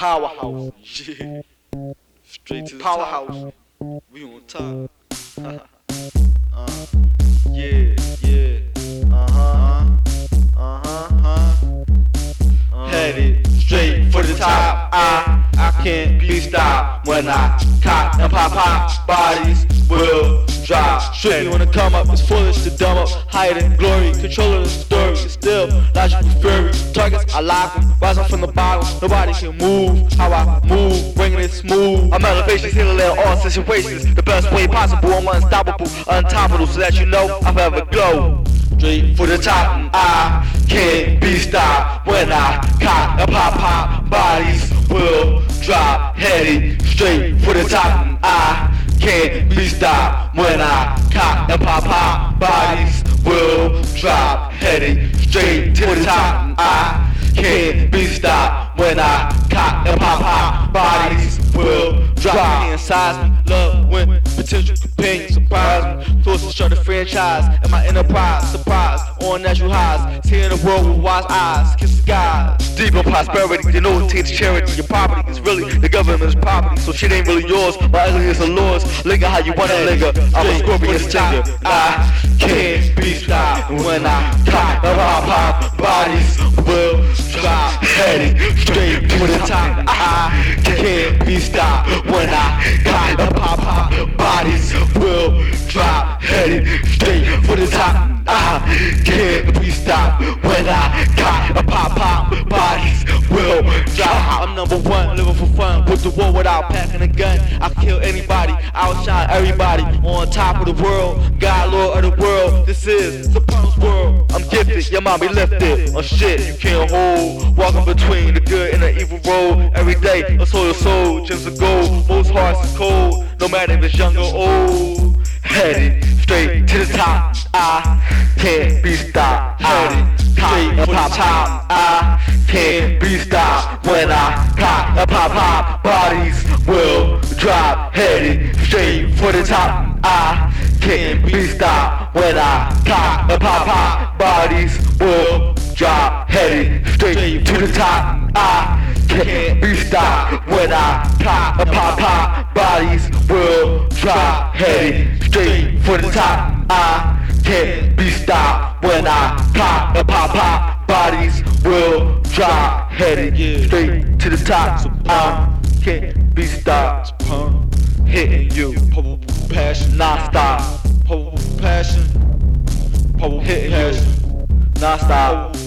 Powerhouse. Yeah. Straight to the Powerhouse. top. We on top. uh, yeah, yeah. Uh huh. Uh huh. Uh, Headed straight for the top. I, I can't be stopped when I cock and pop pop. Bodies will drop. Strictly when the come up, it's foolish to dumb up. Higher than glory, controlling the story. It's still logical fury. Targets, I lock them. Rising from the bottom, nobody can move. How I move, bringing it smooth. I'm elevations, handling all situations the best way possible. I'm unstoppable, untoppable, so that you know I forever glow. Straight for the top, I can't be stopped when I cock and pop pop. Bodies will drop, headed straight for the top, I can't be stopped when I cock and pop pop. Bodies will drop, headed straight to the top, I can't be stopped when I cock and pop pop. Bodies will drop. Can't size me, love when potential Close to start a franchise and my enterprise. Surprise on natural highs. Seeing the world with wise eyes. Kiss the skies. Deep in prosperity, you know it takes charity. Your property is really the government's property. So shit ain't really yours. My ugly is a lord's. Linger how you wanna linger. I'm a scorpion stinger. I can't be stopped when I cock and pop pop. Bodies will drop. Heading straight to the top. I can't be stopped when I and pop pop. Bodies will drop. Heading straight for the top. I can't be stopped when I cock and pop pop. Bodies will drop. I'm number one, living for fun. Put the war without packing a gun. I kill anybody, outshine everybody. On top of the world, God, Lord of the world. This is the Pumps world. I'm gifted, your mommy lifted. On oh, shit you can't hold. Walking between the good and the evil road. Every day, a your soul, gems of gold. Most hearts is cold, no matter if it's young or old. Headed straight to the top. I can't be stopped. Headed straight and pop pop. I can't be stopped when I cock and pop pop. Bodies will drop. Headed straight for the top. I can't be stopped when I cock and pop pop. Bodies will drop. Headed straight to the top. I can't be stopped when I cock and pop pop. Bodies will drop. Headed straight for the top. I can't be stopped when I cock and pop pop. Bodies will drop. Headed straight to the top. I can't be stopped. Hitting you, powerful passion, non-stop. passion, Hitting you, non-stop.